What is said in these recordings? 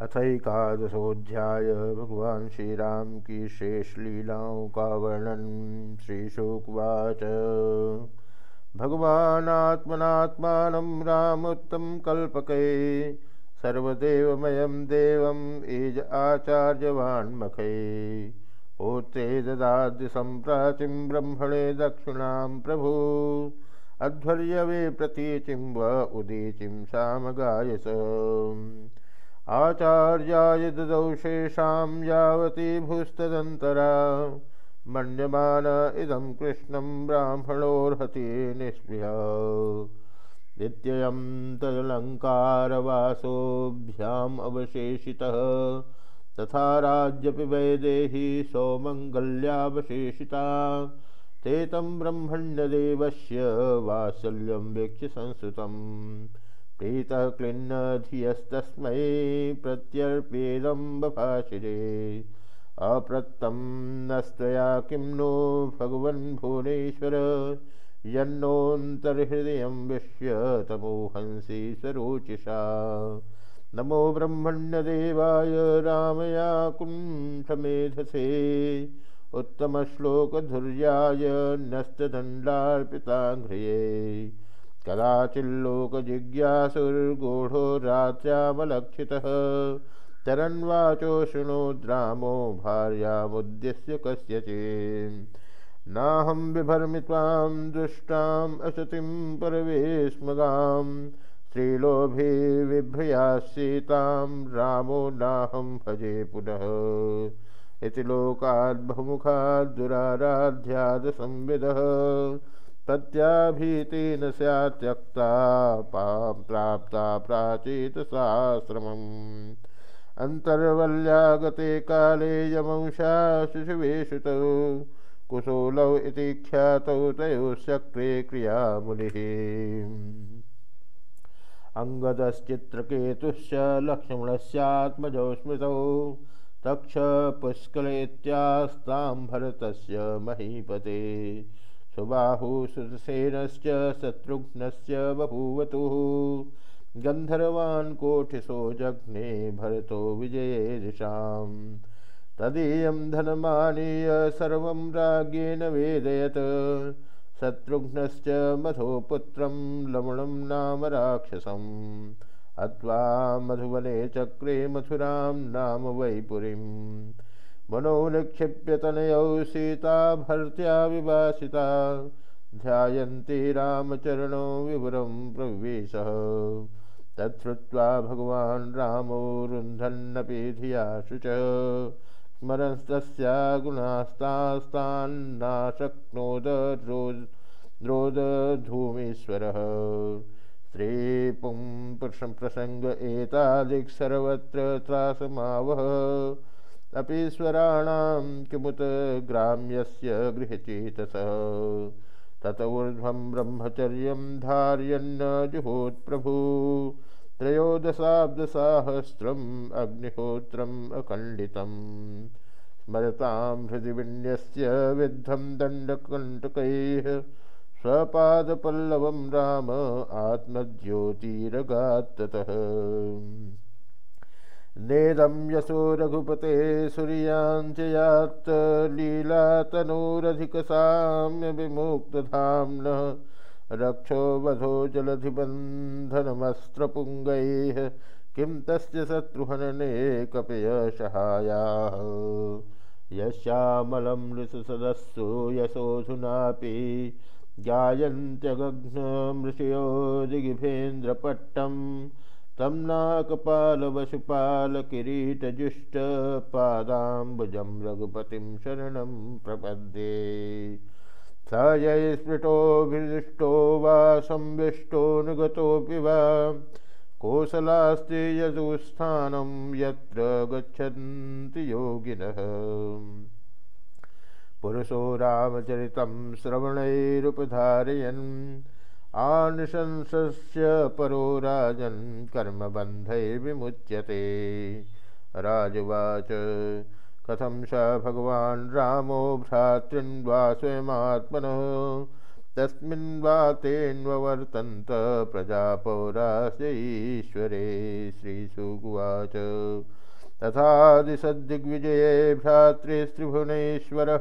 अथकादशोध्याय भगवान श्री राम की शेष लीलाओं का वर्णन। श्री शुकवाच भगवानात्मनात्मान रामोत्तम कल्पके, सर्वदेवमयं देवम् ईज आचार्यवान्मखे होत्रे ददाद्य ब्रह्मणे दक्षिणां प्रभु, अध्वर्यवे प्रतीचिं व उदीचिं सामगायस। आचार्याय ददौ शेषां यावती भूस्तदन्तरा मन्यमान इदं कृष्णं ब्राह्मणोर्हति निःस्पृह। नित्ययं तदलङ्कारवासोऽभ्याम् अवशेषितः। तथा राज्यपि वैदेही सौमङ्गल्यावशेषिता। ते तं ब्रह्मण्यदेवस्य वात्सल्यं वीक्ष्य संस्कृतम्। प्रीतः क्लिन्न धियस्तस्मै प्रत्यर्पेदं बभाषिरे अप्रत्तं नस्तया किं नो भगवन् भुवनेश्वर? यन्नोऽन्तर्हृदयं विश्य तमोहंसि स्वरोचिषा नमो ब्रह्मण्यदेवाय रामया कुण्ठमेधसे उत्तमश्लोकधुर्याय न्यस्तदण्डार्पिताङ्घ्रिये कदाचिल्लोकजिज्ञासुर्गूढो रात्र्यामलक्षितः चरन्वाचो शृणोद्रामो भार्यामुद्दिश्य कस्यचिन् नाहं बिभर्मि त्वां दुष्टाम् असतिं परवेश्मगां। स्त्रीलोभे बिभ्रयासीतां रामो नाहं भजे पुनः। इति लोकाद्बहुमुखाद् प्रत्याभीतेन स्यात् त्यक्ता प्राप्ता प्राचीतसाश्रमम् अन्तर्वल्यागते काले यमंशा शिशुवेशुतौ कुशोलौ इति ख्यातौ तयोश्चक्रे क्रियामुनिः। अङ्गदश्चित्रकेतुश्च लक्ष्मणस्यात्मजौ स्मृतौ। तक्ष महीपते। सुबाहुसुसेनश्च शत्रुघ्नस्य बभूवतुः। गन्धर्वान् कोठिसो जघ्ने भरतो विजये दिशाम् तदीयं धनमानीय सर्वं राज्ञेन वेदयत्। शत्रुघ्नश्च मधोपुत्रं लवणं नाम राक्षसम्। अत्वा मधुवने चक्रे मथुरां नाम वैपुरीम्। मनो निक्षिप्यतनयौ सीता भर्त्या विभासिता। ध्यायन्ति रामचरणो विवरं प्रविवेशः तच्छ्रुत्वा भगवान् रामो रुन्धन्नपि धियाशु च। स्मरंस्तस्या रोदधूमीश्वरः। स्त्रीपुं प्रसङ्ग एतादिक् सर्वत्र त्रासमावह अपीश्वराणां किमुत ग्राम्यस्य गृहचेतसः। तत ऊर्ध्वं ब्रह्मचर्यं धार्यन्न जुहोत्प्रभु त्रयोदशाब्दसाहस्रम् अग्निहोत्रम् अखण्डितम् स्मरतां हृदि विन्यस्य विद्धं दण्डकण्टकैः। स्वपादपल्लवं राम आत्मज्योतिरगात्ततः। नेदं यशो रघुपते सूर्याञ्चयात् लीलातनूरधिकसाम्यविमुक्तधाम्नः रक्षो वधो जलधिबन्धनमस्त्रपुङ्गैः किं तस्य शत्रुहनने कपयशहायाः यस्यामलं नृसदस्सु यशोऽधुनापि गायन्त्यगघ्नमृषयो दिगिभेन्द्रपट्टम् तं नाकपालवशुपालकिरीटजुष्टपादाम्बुजं रघुपतिं शरणं प्रपद्ये। स यै स्फुटोऽभिदृष्टो वा संविष्टोऽनुगतोऽपि वा। कोसलास्ति यजुस्थानं यत्र गच्छन्ति योगिनः। पुरुषो रामचरितं श्रवणैरुपधारयन् आनुशंसस्य परो राजन् कर्मबन्धैर्विमुच्यते। राजवाच, कथं स भगवान् रामो भ्रातृन्वा स्वयमात्मनः, तस्मिन् वा तेन्वर्तन्त प्रजापौरास्य ईश्वरे श्रीसुकुवाच तथादिसद्दिग्विजये भ्रातृस्त्रिभुवनेश्वरः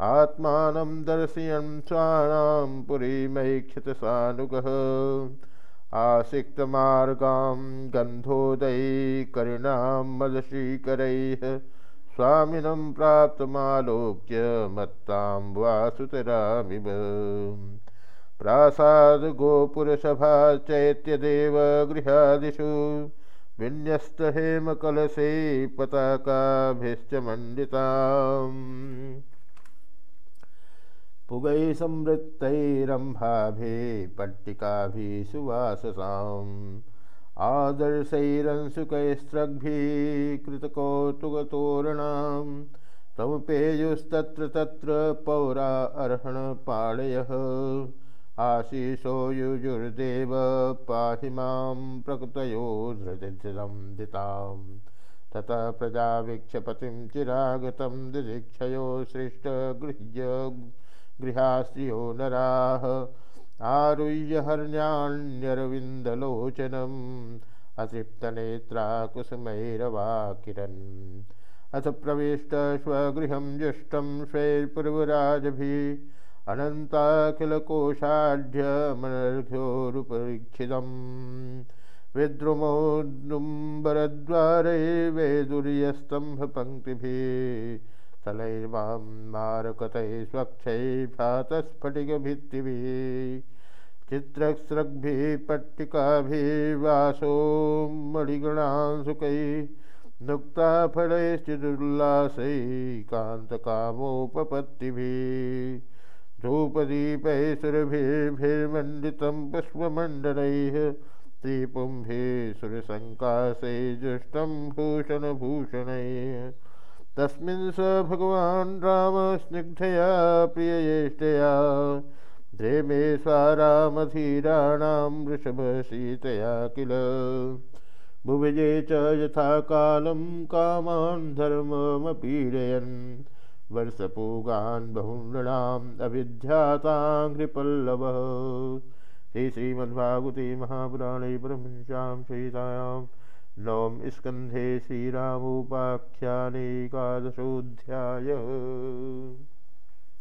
आत्मानं दर्शयन् स्वाणां पुरीमैक्षतसानुगः आसिक्तमार्गां गन्धोदयैकरिणां मदशीकरैः स्वामिनं प्राप्तमालोक्य मत्तां वासुतरामिव। प्रासादगोपुरसभा चैत्यदेवगृहादिषु विन्यस्तहेमकलशे पताकाभिश्च मण्डिताम्। पुगै संवृत्तैरम्भाभे पट्टिकाभिः सुवाससाम् आदर्शैरंशुकैस्त्रग्भिः तमुपेयुस्तत्र तत्र पौरा अर्हणपाणयः आशीषो युजुर्देव पाहि माँ प्रकृतयो धृतिधृतं दितां ततः प्रजावीक्षपतिं चिरागतं दिदीक्षयो सृष्टगृह्य गृहाश्रियो नराः आरुह्य हर्ण्याण्यरविन्दलोचनम् अतृप्तनेत्रा कुसुमैरवाकिरन् अथ प्रविष्ट स्वगृहं जुष्टं स्वैर्पूर्वराजभिः अनन्ताखिलकोशाढ्यमनर्घ्योरुपरीक्षितम् विद्रुमोद्दुम्बरद्वारे वैदुर्यस्तम्भपङ्क्तिभिः। स्थलैर्वां मारकतैः स्वक्षैः भातस्फटिकभित्तिभिः चित्रस्रग्भिः पट्टिकाभिर्वासो मणिगणांशुकैः नुक्ताफलैश्चिदुल्लासैः कान्तकामोपपत्तिभिः धूपदीपैः सुरभिर्भिर्मण्डितं पुष्पमण्डलैः त्रिपुम्भिः सुरसङ्कासैः जुष्टं भूषणभूषणैः तस्मिन् स भगवान् रामस्निग्धया प्रिययेष्टया द्रेमे स्वारामधीराणां वृषभशीतया किल। भुविजे च यथा कालं कामान् धर्ममपीडयन्। वर्षपूगान् बहुनृणाम् अभिध्याताङ्घ्रिपल्लवः श्री श्रीमद्भागवते महापुराणे ब्रह्मशां सहितायां नवम स्कन्धे श्रीरामोपाख्यानेकादशोऽध्यायः।